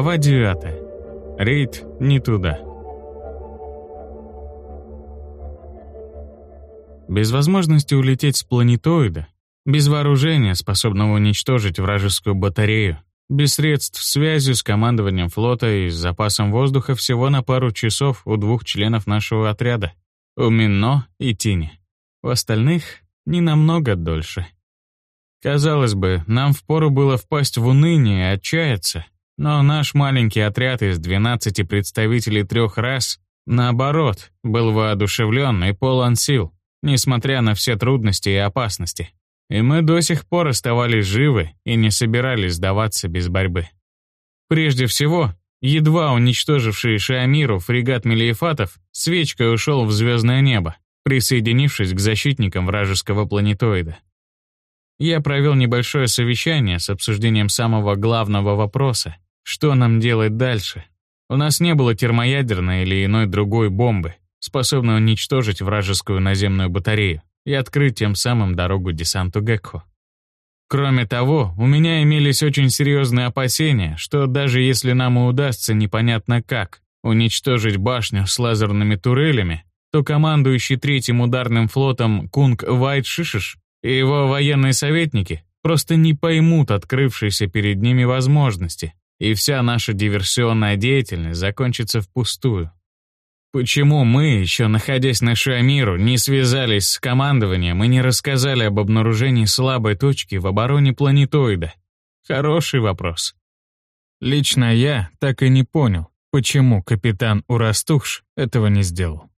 Глава 9. Рейд не туда. Без возможности улететь с планетоида, без вооружения, способного уничтожить вражескую батарею, без средств связи с командованием флота и с запасом воздуха всего на пару часов у двух членов нашего отряда, у Мино и Тини. У остальных не намного дольше. Казалось бы, нам впору было впасть в уныние и отчаяться, но наш маленький отряд из 12 представителей трех рас, наоборот, был воодушевлен и полон сил, несмотря на все трудности и опасности. И мы до сих пор оставались живы и не собирались сдаваться без борьбы. Прежде всего, едва уничтоживший Шиамиру фрегат Мелиефатов свечкой ушел в звездное небо, присоединившись к защитникам вражеского планетоида. Я провел небольшое совещание с обсуждением самого главного вопроса, что нам делать дальше? У нас не было термоядерной или иной другой бомбы, способной уничтожить вражескую наземную батарею и открыть тем самым дорогу десанту Гекко. Кроме того, у меня имелись очень серьезные опасения, что даже если нам и удастся непонятно как уничтожить башню с лазерными турелями, то командующий третьим ударным флотом Кунг Вайт Шишиш и его военные советники просто не поймут открывшиеся перед ними возможности и вся наша диверсионная деятельность закончится впустую. Почему мы, еще находясь на Шиамиру, не связались с командованием и не рассказали об обнаружении слабой точки в обороне планетоида? Хороший вопрос. Лично я так и не понял, почему капитан Урастухш этого не сделал.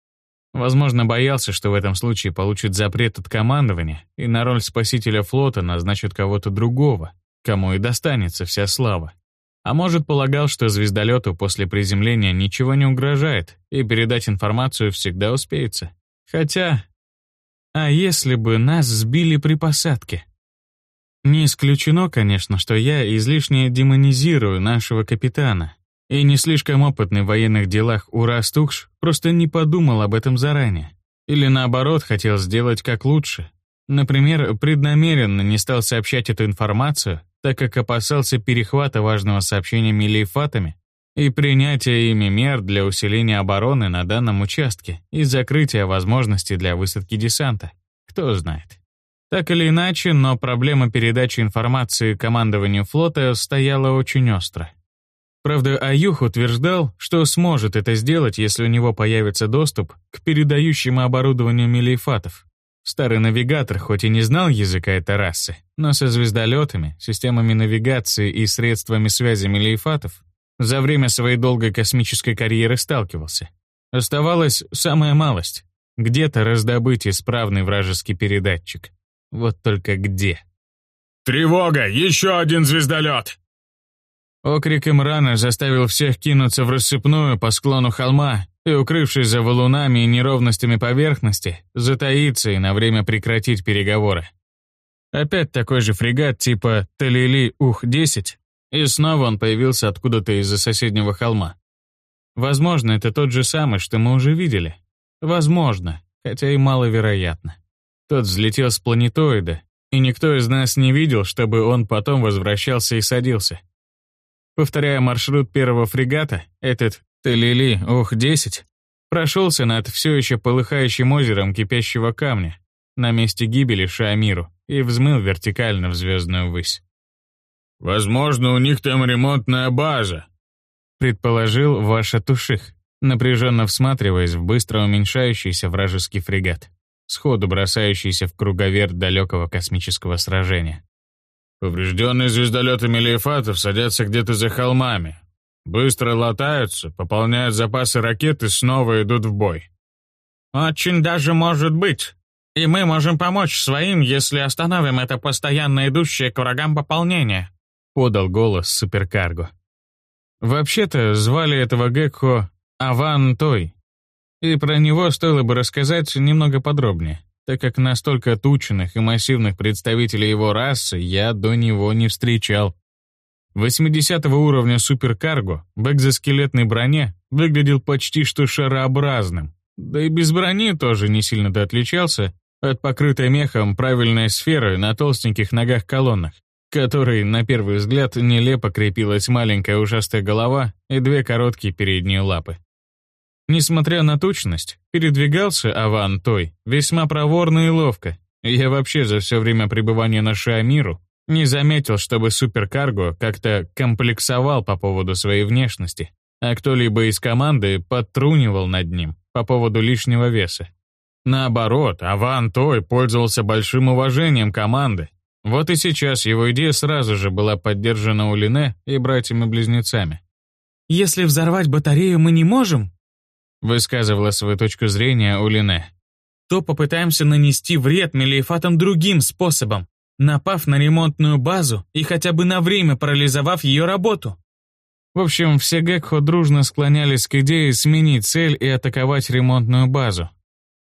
Возможно, боялся, что в этом случае получит запрет от командования, и на роль спасителя флота назначат кого-то другого, кому и достанется вся слава. А может, полагал, что звездолету после приземления ничего не угрожает, и передать информацию всегда успеется. Хотя... А если бы нас сбили при посадке? Не исключено, конечно, что я излишне демонизирую нашего капитана, и не слишком опытный в военных делах Урастухш просто не подумал об этом заранее. Или наоборот, хотел сделать как лучше. Например, преднамеренно не стал сообщать эту информацию, так как опасался перехвата важного сообщения милифатами и принятия ими мер для усиления обороны на данном участке и закрытия возможностей для высадки десанта. Кто знает. Так или иначе, но проблема передачи информации командованию флота стояла очень остро. Правда, Аюх утверждал, что сможет это сделать, если у него появится доступ к передающему оборудованию милифатов. Старый навигатор хоть и не знал языка этой расы, но со звездолетами, системами навигации и средствами связи мелиефатов за время своей долгой космической карьеры сталкивался. Оставалась самая малость — где-то раздобыть исправный вражеский передатчик. Вот только где? «Тревога! Еще один звездолет!» Окрик Имрана заставил всех кинуться в рассыпную по склону холма и, укрывшись за валунами и неровностями поверхности, затаиться и на время прекратить переговоры. Опять такой же фрегат типа Талили Ух-10, и снова он появился откуда-то из-за соседнего холма. Возможно, это тот же самый, что мы уже видели. Возможно, хотя и маловероятно. Тот взлетел с планетоида, и никто из нас не видел, чтобы он потом возвращался и садился. Повторяя маршрут первого фрегата, этот Талили, ох, десять, прошелся над все еще полыхающим озером кипящего камня на месте гибели Шамиру и взмыл вертикально в звездную высь. «Возможно, у них там ремонтная база», предположил Ваша Туших, напряженно всматриваясь в быстро уменьшающийся вражеский фрегат, сходу бросающийся в круговерт далекого космического сражения. «Поврежденные звездолеты Мелиефатов садятся где-то за холмами, Быстро латаются, пополняют запасы ракет и снова идут в бой. Очень даже может быть. И мы можем помочь своим, если остановим это постоянно идущее к врагам пополнение», — подал голос суперкарго. Вообще-то звали этого Гекхо Аван Той, и про него стоило бы рассказать немного подробнее, так как настолько тучных и массивных представителей его расы я до него не встречал. 80 уровня суперкарго в экзоскелетной броне выглядел почти что шарообразным, да и без брони тоже не сильно-то отличался от покрытой мехом правильной сферы на толстеньких ногах-колоннах, которой, на первый взгляд, нелепо крепилась маленькая ужастая голова и две короткие передние лапы. Несмотря на тучность, передвигался Аван Той весьма проворно и ловко. Я вообще за все время пребывания на Шиамиру не заметил, чтобы суперкарго как-то комплексовал по поводу своей внешности, а кто-либо из команды подтрунивал над ним по поводу лишнего веса. Наоборот, Аван Той пользовался большим уважением команды. Вот и сейчас его идея сразу же была поддержана у Лине и братьями-близнецами. «Если взорвать батарею мы не можем», высказывала свою точку зрения у Лине, то попытаемся нанести вред Мелиефатам другим способом, напав на ремонтную базу и хотя бы на время парализовав ее работу. В общем, все Гекхо дружно склонялись к идее сменить цель и атаковать ремонтную базу.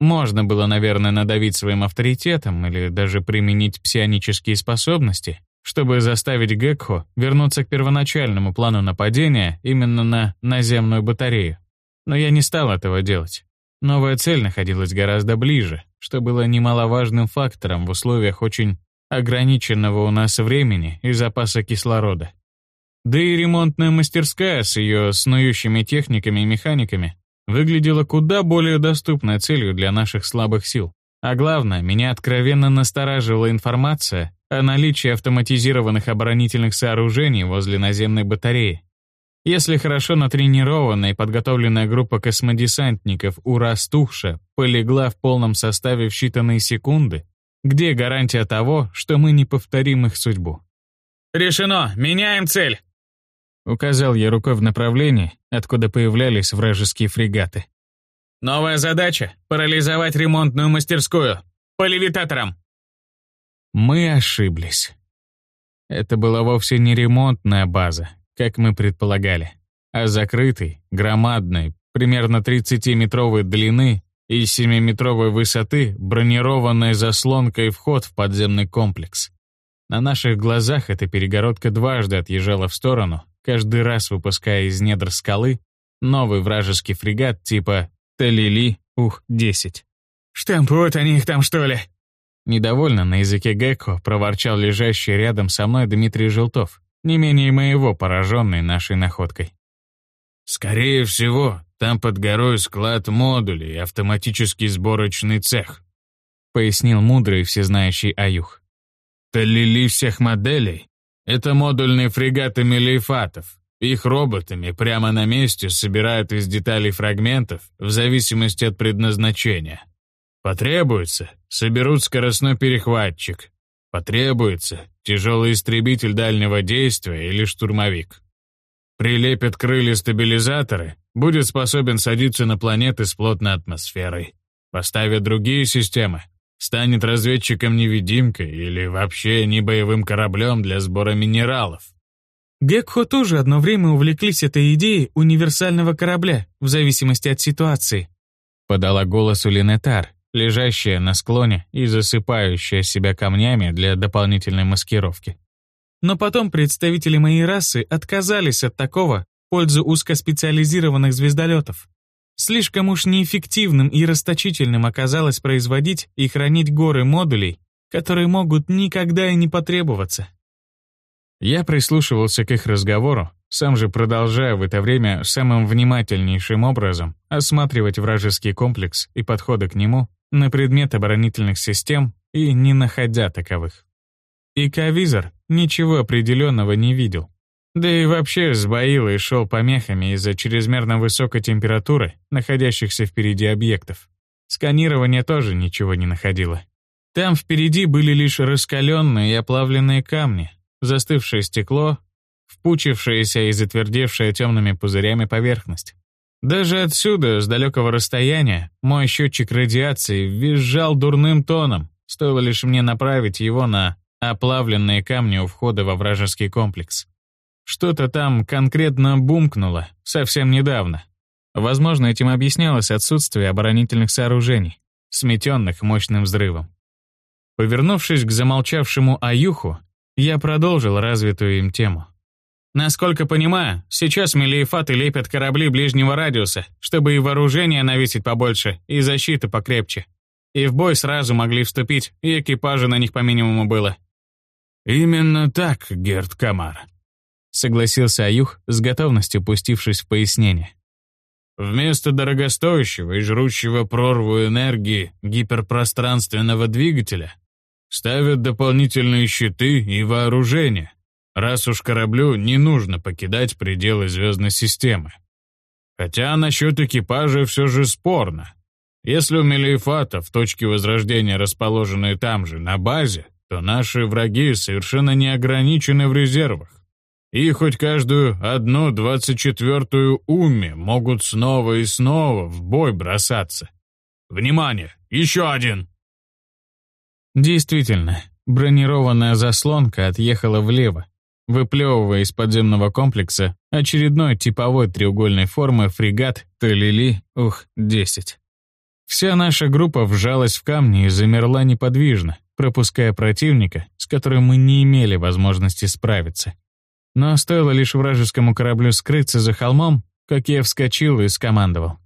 Можно было, наверное, надавить своим авторитетом или даже применить псионические способности, чтобы заставить Гекхо вернуться к первоначальному плану нападения именно на наземную батарею. Но я не стал этого делать. Новая цель находилась гораздо ближе, что было немаловажным фактором в условиях очень ограниченного у нас времени и запаса кислорода. Да и ремонтная мастерская с ее снующими техниками и механиками выглядела куда более доступной целью для наших слабых сил. А главное, меня откровенно настораживала информация о наличии автоматизированных оборонительных сооружений возле наземной батареи. Если хорошо натренированная и подготовленная группа космодесантников «Ура-Стухша» полегла в полном составе в считанные секунды, где гарантия того, что мы не повторим их судьбу? «Решено! Меняем цель!» Указал я рукой в направлении, откуда появлялись вражеские фрегаты. «Новая задача — парализовать ремонтную мастерскую. По левитаторам!» Мы ошиблись. Это была вовсе не ремонтная база, как мы предполагали, а закрытый, громадный, примерно 30-метровой длины и 7-метровой высоты бронированной заслонкой вход в подземный комплекс. На наших глазах эта перегородка дважды отъезжала в сторону, каждый раз выпуская из недр скалы новый вражеский фрегат типа Талили Ух-10. «Штампуют они их там, что ли?» Недовольно на языке Гекко проворчал лежащий рядом со мной Дмитрий Желтов, не менее моего пораженный нашей находкой. «Скорее всего, там под горой склад модулей и автоматический сборочный цех», пояснил мудрый всезнающий Аюх. «Талили всех моделей — это модульные фрегаты Мелейфатов. Их роботами прямо на месте собирают из деталей фрагментов в зависимости от предназначения. Потребуется — соберут скоростной перехватчик. Потребуется — тяжелый истребитель дальнего действия или штурмовик. Прилепят крылья-стабилизаторы, будет способен садиться на планеты с плотной атмосферой. Поставят другие системы, станет разведчиком-невидимкой или вообще не боевым кораблем для сбора минералов. Гекхо тоже одно время увлеклись этой идеей универсального корабля, в зависимости от ситуации. Подала голос Улинетар, лежащая на склоне и засыпающая себя камнями для дополнительной маскировки. Но потом представители моей расы отказались от такого в пользу узкоспециализированных звездолетов. Слишком уж неэффективным и расточительным оказалось производить и хранить горы модулей, которые могут никогда и не потребоваться. Я прислушивался к их разговору, сам же продолжая в это время самым внимательнейшим образом осматривать вражеский комплекс и подходы к нему на предмет оборонительных систем и не находя таковых. И Кавизор ничего определенного не видел. Да и вообще сбоил и шел помехами из-за чрезмерно высокой температуры находящихся впереди объектов. Сканирование тоже ничего не находило. Там впереди были лишь раскаленные и оплавленные камни, застывшее стекло, впучившаяся и затвердевшая темными пузырями поверхность. Даже отсюда, с далекого расстояния, мой счетчик радиации визжал дурным тоном, стоило лишь мне направить его на оплавленные камни у входа во вражеский комплекс. Что-то там конкретно бумкнуло совсем недавно. Возможно, этим объяснялось отсутствие оборонительных сооружений, сметенных мощным взрывом. Повернувшись к замолчавшему Аюху, я продолжил развитую им тему. Насколько понимаю, сейчас мелиефаты лепят корабли ближнего радиуса, чтобы и вооружение навесить побольше, и защита покрепче. И в бой сразу могли вступить, и экипажа на них по минимуму было. Именно так, Герд Камар. Согласился Аюх, с готовностью пустившись в пояснение. Вместо дорогостоящего и жрущего прорву энергии гиперпространственного двигателя ставят дополнительные щиты и вооружение, раз уж кораблю не нужно покидать пределы звездной системы. Хотя насчет экипажа все же спорно. Если у Мелиефата в точке возрождения расположены там же, на базе, то наши враги совершенно не ограничены в резервах. И хоть каждую одну двадцать четвертую уме могут снова и снова в бой бросаться. Внимание! Еще один! Действительно, бронированная заслонка отъехала влево, выплевывая из подземного комплекса очередной типовой треугольной формы фрегат Талили Ух-10. Вся наша группа вжалась в камни и замерла неподвижно, пропуская противника, с которым мы не имели возможности справиться. Но стоило лишь вражескому кораблю скрыться за холмом, как я вскочил и скомандовал.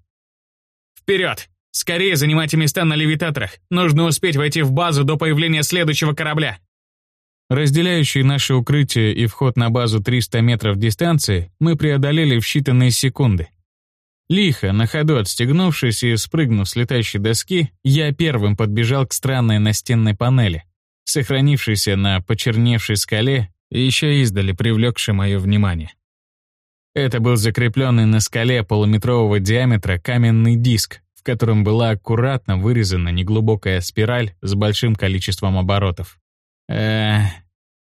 «Вперед! Скорее занимайте места на левитаторах! Нужно успеть войти в базу до появления следующего корабля!» Разделяющие наше укрытие и вход на базу 300 метров дистанции мы преодолели в считанные секунды. Лихо, на ходу отстегнувшись и спрыгнув с летающей доски, я первым подбежал к странной настенной панели, сохранившейся на почерневшей скале еще издали привлекшей мое внимание. Это был закрепленный на скале полуметрового диаметра каменный диск, в котором была аккуратно вырезана неглубокая спираль с большим количеством оборотов. Э,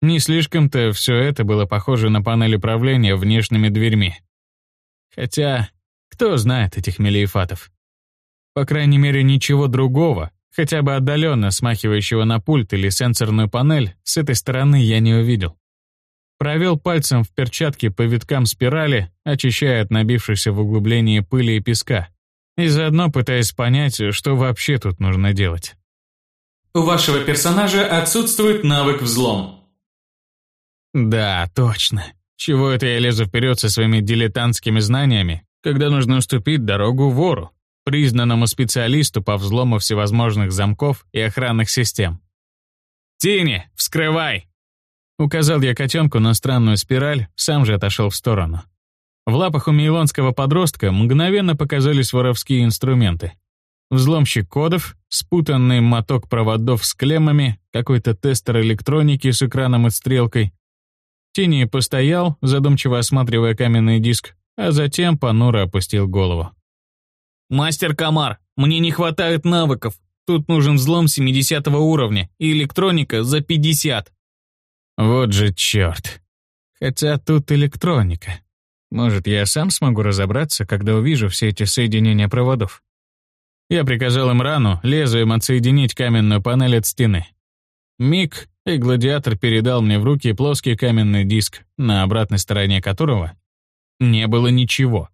не слишком-то все это было похоже на панель управления внешними дверьми. Хотя, кто знает этих мелиефатов? По крайней мере, ничего другого, хотя бы отдаленно смахивающего на пульт или сенсорную панель, с этой стороны я не увидел. Провел пальцем в перчатке по виткам спирали, очищая от набившейся в углублении пыли и песка, и заодно пытаясь понять, что вообще тут нужно делать. У вашего персонажа отсутствует навык взлом. Да, точно. Чего это я лезу вперед со своими дилетантскими знаниями, когда нужно уступить дорогу вору, признанному специалисту по взлому всевозможных замков и охранных систем? «Тини, вскрывай!» Указал я котенку на странную спираль, сам же отошел в сторону. В лапах у мейлонского подростка мгновенно показались воровские инструменты. Взломщик кодов, спутанный моток проводов с клеммами, какой-то тестер электроники с экраном и стрелкой. Тини постоял, задумчиво осматривая каменный диск, а затем понуро опустил голову. «Мастер Камар, мне не хватает навыков. Тут нужен взлом 70 уровня и электроника за 50». Вот же черт. Хотя тут электроника. Может, я сам смогу разобраться, когда увижу все эти соединения проводов. Я приказал им рану лезвием отсоединить каменную панель от стены. Миг, и гладиатор передал мне в руки плоский каменный диск, на обратной стороне которого не было ничего.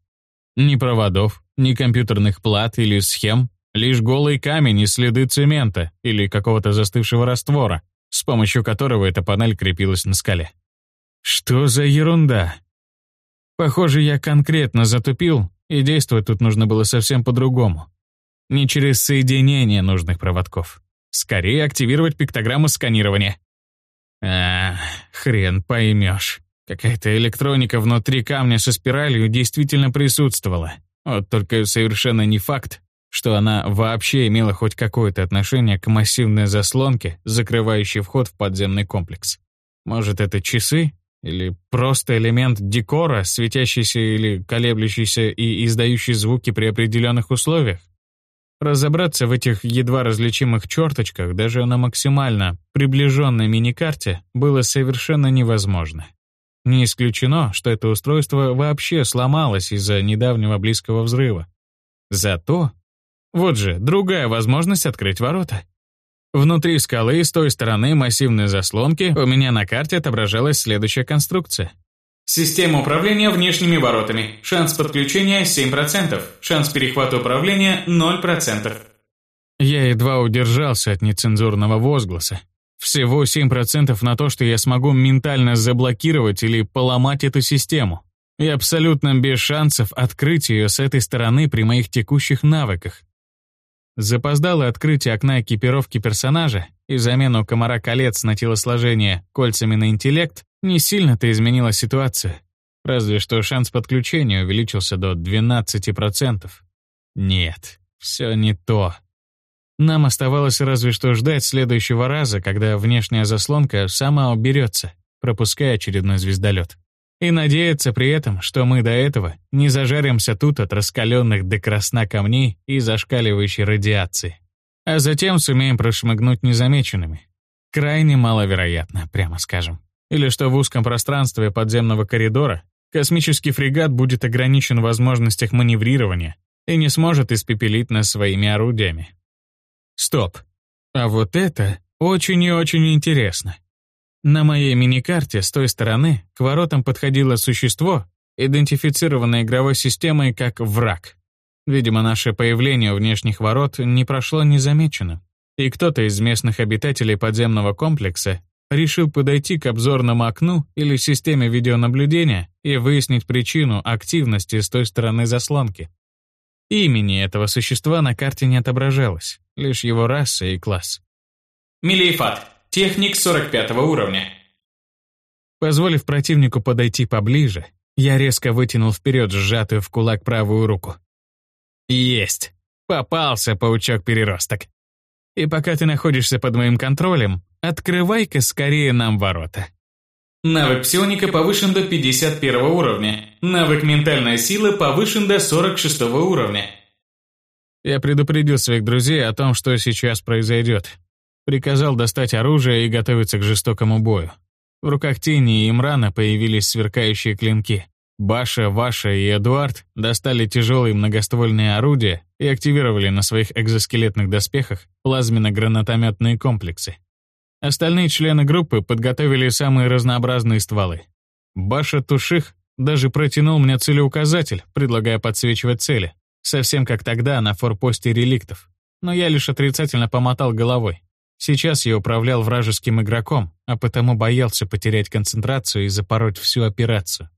Ни проводов, ни компьютерных плат или схем, лишь голый камень и следы цемента или какого-то застывшего раствора, с помощью которого эта панель крепилась на скале. Что за ерунда? Похоже, я конкретно затупил, и действовать тут нужно было совсем по-другому. Не через соединение нужных проводков. Скорее активировать пиктограмму сканирования. А, хрен поймешь. Какая-то электроника внутри камня со спиралью действительно присутствовала. Вот только совершенно не факт, что она вообще имела хоть какое-то отношение к массивной заслонке, закрывающей вход в подземный комплекс. Может, это часы? Или просто элемент декора, светящийся или колеблющийся и издающий звуки при определенных условиях? Разобраться в этих едва различимых черточках даже на максимально приближенной миникарте было совершенно невозможно. Не исключено, что это устройство вообще сломалось из-за недавнего близкого взрыва. Зато вот же, другая возможность открыть ворота. Внутри скалы с той стороны массивной заслонки у меня на карте отображалась следующая конструкция. Система управления внешними воротами. Шанс подключения 7%. Шанс перехвата управления 0%. Я едва удержался от нецензурного возгласа. Всего 7% на то, что я смогу ментально заблокировать или поломать эту систему. И абсолютно без шансов открыть ее с этой стороны при моих текущих навыках. Запоздалое открытие окна экипировки персонажа и замену комара колец на телосложение кольцами на интеллект не сильно-то изменило ситуацию. Разве что шанс подключения увеличился до 12%. Нет, все не то. Нам оставалось разве что ждать следующего раза, когда внешняя заслонка сама уберется, пропуская очередной звездолет. И надеяться при этом, что мы до этого не зажаримся тут от раскаленных до красна камней и зашкаливающей радиации. А затем сумеем прошмыгнуть незамеченными. Крайне маловероятно, прямо скажем. Или что в узком пространстве подземного коридора космический фрегат будет ограничен в возможностях маневрирования и не сможет испепелить нас своими орудиями. Стоп. А вот это очень и очень интересно. На моей миникарте с той стороны к воротам подходило существо, идентифицированное игровой системой как враг. Видимо, наше появление у внешних ворот не прошло незамеченным, и кто-то из местных обитателей подземного комплекса решил подойти к обзорному окну или системе видеонаблюдения и выяснить причину активности с той стороны заслонки. Имени этого существа на карте не отображалось, лишь его раса и класс. Милейфат, Техник 45 уровня. Позволив противнику подойти поближе, я резко вытянул вперед сжатую в кулак правую руку. Есть! Попался, паучок-переросток. И пока ты находишься под моим контролем, открывай-ка скорее нам ворота. Навык псионика повышен до 51 уровня. Навык ментальная сила повышен до 46 уровня. Я предупредил своих друзей о том, что сейчас произойдет. Приказал достать оружие и готовиться к жестокому бою. В руках Тени и Имрана появились сверкающие клинки. Баша, Ваша и Эдуард достали тяжелые многоствольные орудия и активировали на своих экзоскелетных доспехах плазменно-гранатометные комплексы. Остальные члены группы подготовили самые разнообразные стволы. Баша Туших даже протянул мне целеуказатель, предлагая подсвечивать цели, совсем как тогда на форпосте реликтов. Но я лишь отрицательно помотал головой. Сейчас я управлял вражеским игроком, а потому боялся потерять концентрацию и запороть всю операцию.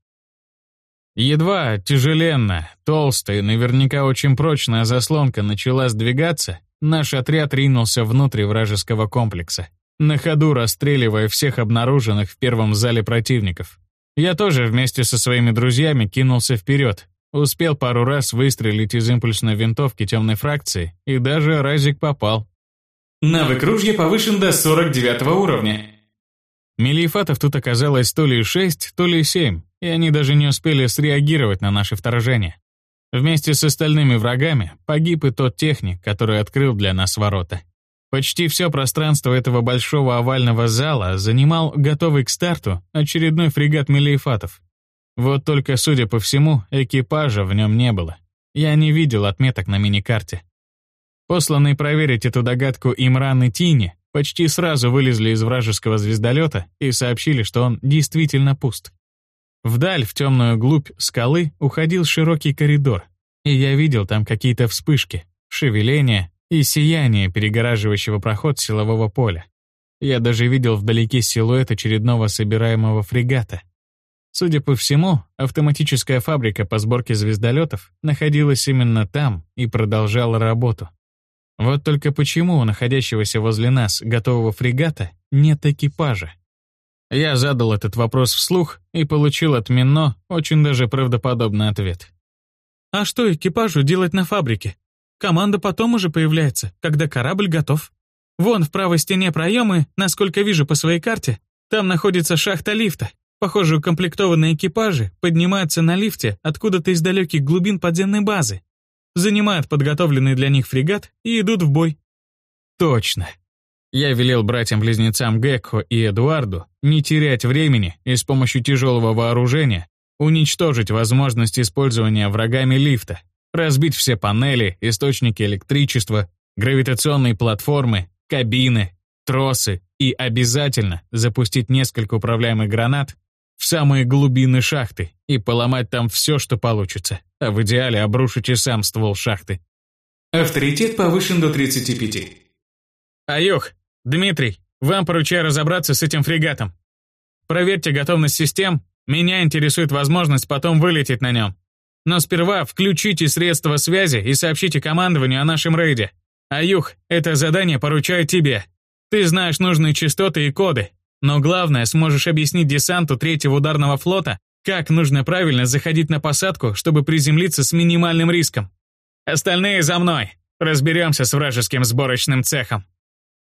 Едва тяжеленная, толстая наверняка очень прочная заслонка начала сдвигаться, наш отряд ринулся внутрь вражеского комплекса, на ходу расстреливая всех обнаруженных в первом зале противников. Я тоже вместе со своими друзьями кинулся вперед, успел пару раз выстрелить из импульсной винтовки темной фракции, и даже разик попал. Навык ружья повышен до 49 уровня. Мелиефатов тут оказалось то ли 6, то ли 7, и они даже не успели среагировать на наше вторжение. Вместе с остальными врагами погиб и тот техник, который открыл для нас ворота. Почти все пространство этого большого овального зала занимал готовый к старту очередной фрегат Мелиефатов. Вот только, судя по всему, экипажа в нем не было. Я не видел отметок на миникарте. Посланные проверить эту догадку Имран и Тини почти сразу вылезли из вражеского звездолета и сообщили, что он действительно пуст. Вдаль, в темную глубь скалы, уходил широкий коридор, и я видел там какие-то вспышки, шевеления и сияние перегораживающего проход силового поля. Я даже видел вдалеке силуэт очередного собираемого фрегата. Судя по всему, автоматическая фабрика по сборке звездолетов находилась именно там и продолжала работу. Вот только почему у находящегося возле нас готового фрегата нет экипажа? Я задал этот вопрос вслух и получил от Мино очень даже правдоподобный ответ. «А что экипажу делать на фабрике? Команда потом уже появляется, когда корабль готов. Вон в правой стене проемы, насколько вижу по своей карте, там находится шахта лифта. Похоже, укомплектованные экипажи поднимаются на лифте откуда-то из далеких глубин подземной базы занимают подготовленный для них фрегат и идут в бой. Точно. Я велел братьям-близнецам Гекко и Эдуарду не терять времени и с помощью тяжелого вооружения уничтожить возможность использования врагами лифта, разбить все панели, источники электричества, гравитационные платформы, кабины, тросы и обязательно запустить несколько управляемых гранат в самые глубины шахты и поломать там все, что получится, а в идеале обрушить и сам ствол шахты. Авторитет повышен до 35. Аюх, Дмитрий, вам поручаю разобраться с этим фрегатом. Проверьте готовность систем, меня интересует возможность потом вылететь на нем. Но сперва включите средства связи и сообщите командованию о нашем рейде. Аюх, это задание поручаю тебе. Ты знаешь нужные частоты и коды, но главное, сможешь объяснить десанту третьего ударного флота, как нужно правильно заходить на посадку, чтобы приземлиться с минимальным риском. Остальные за мной. Разберемся с вражеским сборочным цехом.